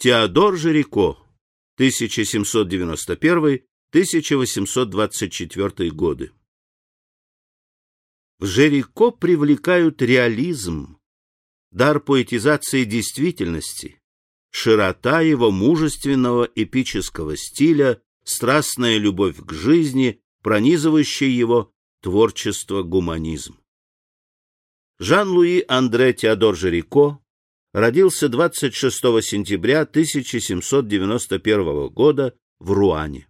Теодор Жирико, 1791-1824 годы. В Жирико привлекают реализм, дар поэтизации действительности, широта его мужественного эпического стиля, страстная любовь к жизни, пронизывающая его творчество гуманизм. Жан-Луи Андре Теодор Жирико родился 26 сентября 1791 года в Руане.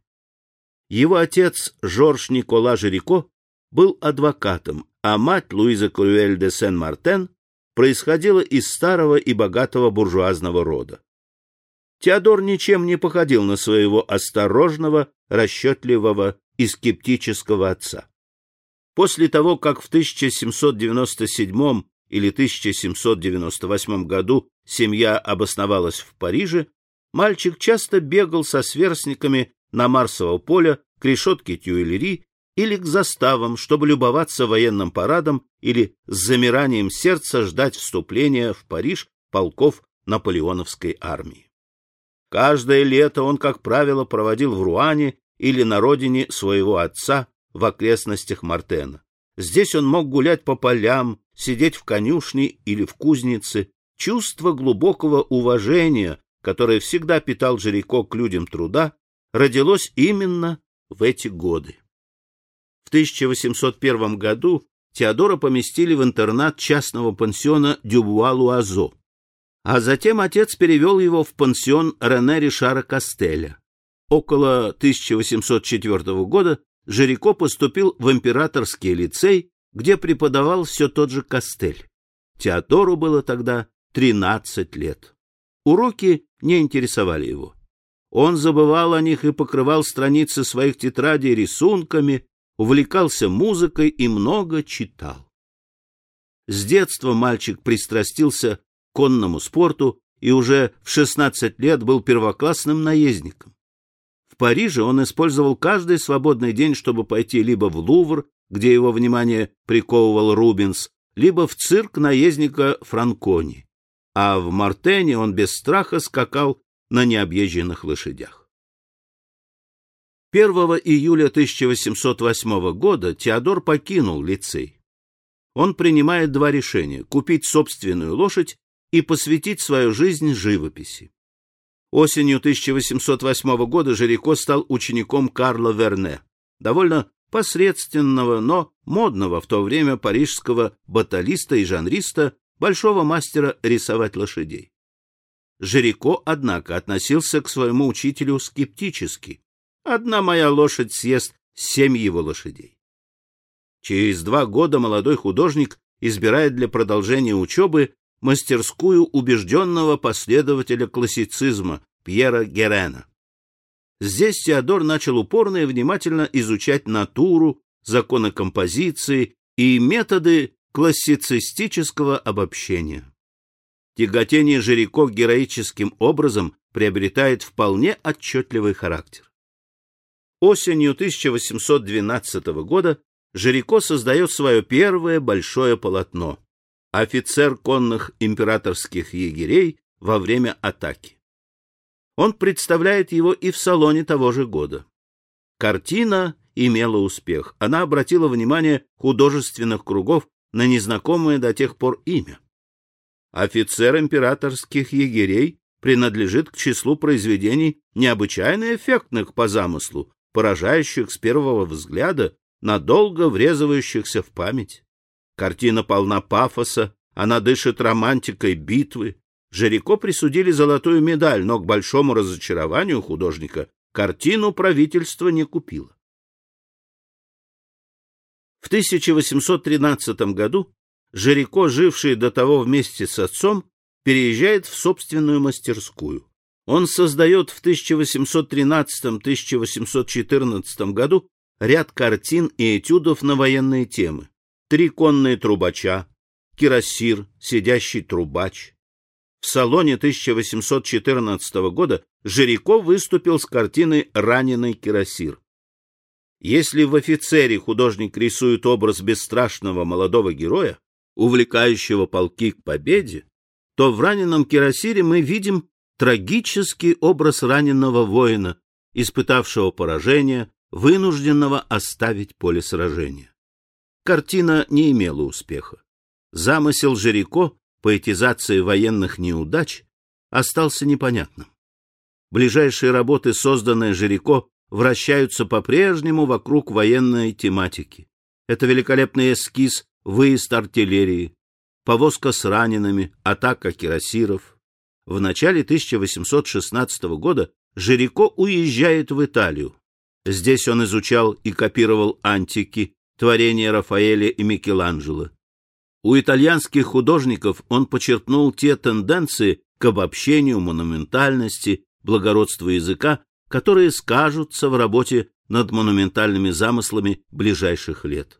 Его отец Жорж Никола Жирико был адвокатом, а мать Луиза Крюэль де Сен-Мартен происходила из старого и богатого буржуазного рода. Теодор ничем не походил на своего осторожного, расчетливого и скептического отца. После того, как в 1797 или 1798 году семья обосновалась в Париже, мальчик часто бегал со сверстниками на Марсово поле к решетке Тюильри или к заставам, чтобы любоваться военным парадом или с замиранием сердца ждать вступления в Париж полков наполеоновской армии. Каждое лето он, как правило, проводил в Руане или на родине своего отца в окрестностях Мартена. Здесь он мог гулять по полям, сидеть в конюшне или в кузнице. Чувство глубокого уважения, которое всегда питал Жирико к людям труда, родилось именно в эти годы. В 1801 году Теодора поместили в интернат частного пансиона Дюбуа-Луазо, а затем отец перевел его в пансион Рене Ришара Кастеля. Около 1804 года Жирико поступил в императорский лицей, где преподавал все тот же Кастель. Теодору было тогда 13 лет. Уроки не интересовали его. Он забывал о них и покрывал страницы своих тетрадей рисунками, увлекался музыкой и много читал. С детства мальчик пристрастился к конному спорту и уже в 16 лет был первоклассным наездником. Париже он использовал каждый свободный день, чтобы пойти либо в Лувр, где его внимание приковывал Рубенс, либо в цирк наездника Франкони. А в Мартене он без страха скакал на необъезженных лошадях. 1 июля 1808 года Теодор покинул лицей. Он принимает два решения – купить собственную лошадь и посвятить свою жизнь живописи. Осенью 1808 года Жирико стал учеником Карла Верне, довольно посредственного, но модного в то время парижского баталиста и жанриста, большого мастера рисовать лошадей. Жирико, однако, относился к своему учителю скептически. «Одна моя лошадь съест семь его лошадей». Через два года молодой художник избирает для продолжения учебы мастерскую убежденного последователя классицизма Пьера Герена. Здесь Теодор начал упорно и внимательно изучать натуру, законы композиции и методы классицистического обобщения. Тяготение Жирико героическим образом приобретает вполне отчетливый характер. Осенью 1812 года Жирико создает свое первое большое полотно офицер конных императорских егерей во время атаки. Он представляет его и в салоне того же года. Картина имела успех. Она обратила внимание художественных кругов на незнакомое до тех пор имя. Офицер императорских егерей принадлежит к числу произведений необычайно эффектных по замыслу, поражающих с первого взгляда, надолго врезывающихся в память. Картина полна пафоса, она дышит романтикой битвы. Жирико присудили золотую медаль, но к большому разочарованию художника картину правительство не купило. В 1813 году Жирико, живший до того вместе с отцом, переезжает в собственную мастерскую. Он создает в 1813-1814 году ряд картин и этюдов на военные темы три конные трубача, кирасир, сидящий трубач. В салоне 1814 года Жириков выступил с картиной «Раненый кирасир». Если в офицере художник рисует образ бесстрашного молодого героя, увлекающего полки к победе, то в раненом кирасире мы видим трагический образ раненого воина, испытавшего поражение, вынужденного оставить поле сражения. Картина не имела успеха. Замысел Жирико, поэтизации военных неудач, остался непонятным. Ближайшие работы, созданные Жирико, вращаются по-прежнему вокруг военной тематики. Это великолепный эскиз «Выезд артиллерии», повозка с ранеными, атака кирасиров. В начале 1816 года Жирико уезжает в Италию. Здесь он изучал и копировал антики, творения Рафаэля и Микеланджело. У итальянских художников он почерпнул те тенденции к обобщению монументальности, благородству языка, которые скажутся в работе над монументальными замыслами ближайших лет.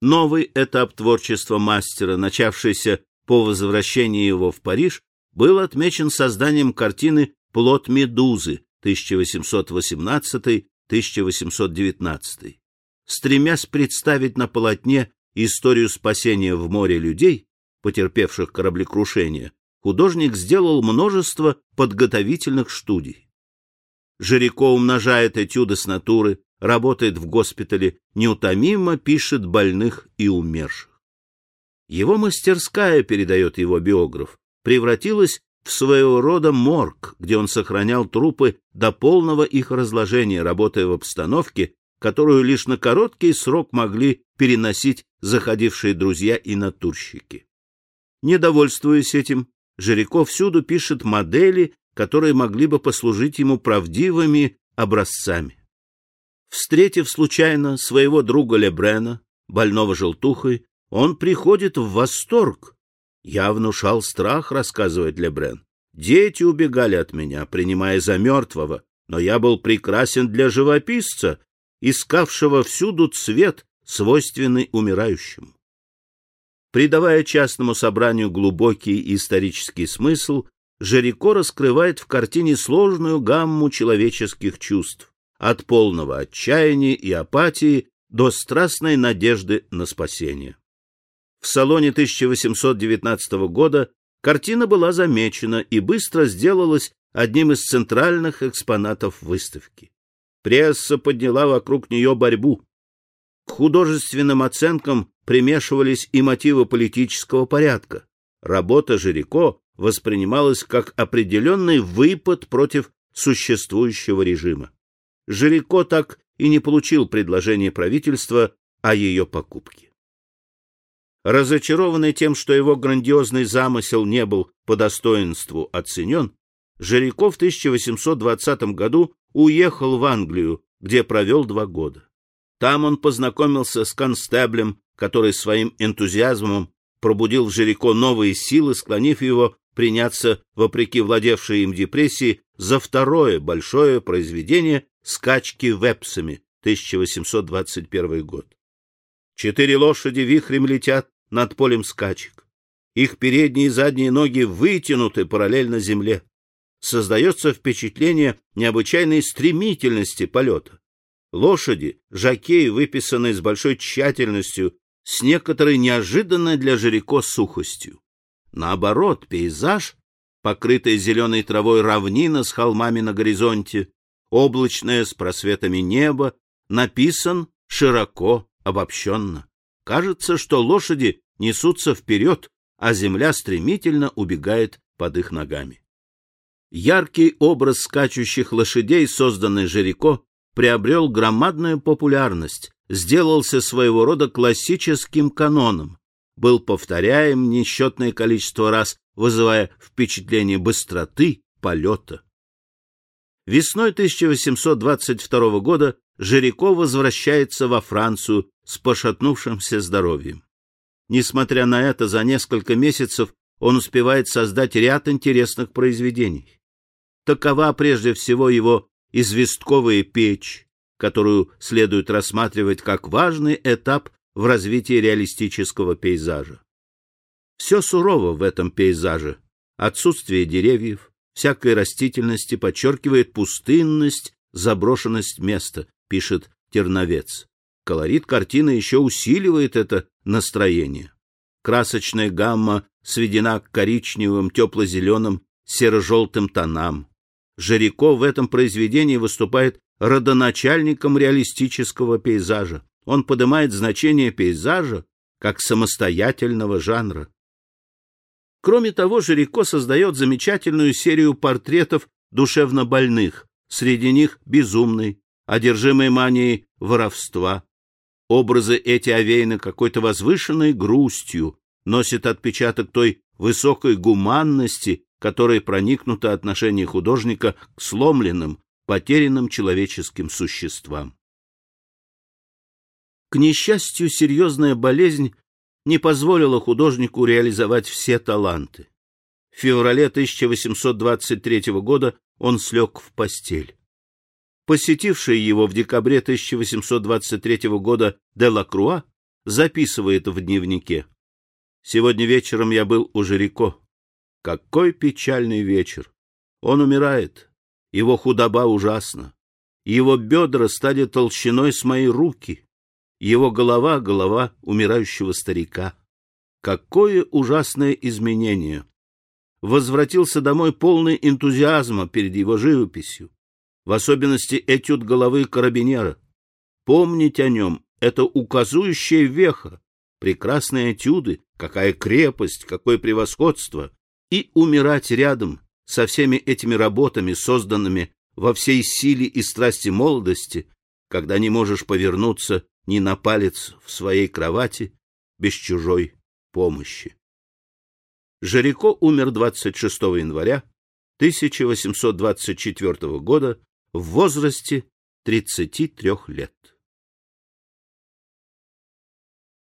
Новый этап творчества мастера, начавшийся по возвращении его в Париж, был отмечен созданием картины «Плод Медузы» 1818-1819. Стремясь представить на полотне историю спасения в море людей, потерпевших кораблекрушение, художник сделал множество подготовительных студий. Жирико умножает этюды с натуры, работает в госпитале, неутомимо пишет больных и умерших. Его мастерская, передает его биограф, превратилась в своего рода морг, где он сохранял трупы до полного их разложения, работая в обстановке, которую лишь на короткий срок могли переносить заходившие друзья и натурщики. Недовольствуясь этим, Жиряков всюду пишет модели, которые могли бы послужить ему правдивыми образцами. Встретив случайно своего друга Лебрена, больного желтухой, он приходит в восторг. Я внушал страх, рассказывает Лебрен. Дети убегали от меня, принимая за мертвого, но я был прекрасен для живописца, искавшего всюду цвет, свойственный умирающему. Придавая частному собранию глубокий исторический смысл, Жирико раскрывает в картине сложную гамму человеческих чувств, от полного отчаяния и апатии до страстной надежды на спасение. В салоне 1819 года картина была замечена и быстро сделалась одним из центральных экспонатов выставки. Пресса подняла вокруг нее борьбу. К художественным оценкам примешивались и мотивы политического порядка. Работа Жирико воспринималась как определенный выпад против существующего режима. Жирико так и не получил предложение правительства о ее покупке. Разочарованный тем, что его грандиозный замысел не был по достоинству оценен, Жирико в 1820 году уехал в Англию, где провел два года. Там он познакомился с констеблем, который своим энтузиазмом пробудил в Жирико новые силы, склонив его приняться, вопреки владевшей им депрессии, за второе большое произведение «Скачки вепсами» 1821 год. Четыре лошади вихрем летят над полем скачек. Их передние и задние ноги вытянуты параллельно земле. Создается впечатление необычайной стремительности полета. Лошади, жакеи, выписанные с большой тщательностью, с некоторой неожиданной для Жирико сухостью. Наоборот, пейзаж, покрытый зеленой травой равнина с холмами на горизонте, облачное с просветами небо, написан широко, обобщенно. Кажется, что лошади несутся вперед, а земля стремительно убегает под их ногами. Яркий образ скачущих лошадей, созданный Жирико, приобрел громадную популярность, сделался своего рода классическим каноном, был повторяем несчетное количество раз, вызывая впечатление быстроты полета. Весной 1822 года Жирико возвращается во Францию с пошатнувшимся здоровьем. Несмотря на это, за несколько месяцев он успевает создать ряд интересных произведений. Такова прежде всего его известковая печь, которую следует рассматривать как важный этап в развитии реалистического пейзажа. Все сурово в этом пейзаже. Отсутствие деревьев, всякой растительности подчеркивает пустынность, заброшенность места, пишет Терновец. Колорит картины еще усиливает это настроение. Красочная гамма сведена к коричневым, тепло-зеленым серо-желтым тонам. Жирико в этом произведении выступает родоначальником реалистического пейзажа. Он поднимает значение пейзажа как самостоятельного жанра. Кроме того, Жирико создает замечательную серию портретов душевнобольных, среди них безумный, одержимый манией воровства. Образы эти овеяны какой-то возвышенной грустью, носят отпечаток той высокой гуманности, которой проникнуто отношение художника к сломленным, потерянным человеческим существам. К несчастью, серьезная болезнь не позволила художнику реализовать все таланты. В феврале 1823 года он слег в постель. Посетивший его в декабре 1823 года Делакруа записывает в дневнике. «Сегодня вечером я был у Жирико. Какой печальный вечер! Он умирает. Его худоба ужасна. Его бедра стали толщиной с мои руки. Его голова — голова умирающего старика. Какое ужасное изменение! Возвратился домой полный энтузиазма перед его живописью, в особенности этюд головы карабинера. Помнить о нем — это указующая веха, прекрасные этюды, какая крепость, какое превосходство, и умирать рядом со всеми этими работами, созданными во всей силе и страсти молодости, когда не можешь повернуться ни на палец в своей кровати без чужой помощи. Жирико умер 26 января 1824 года в возрасте 33 лет.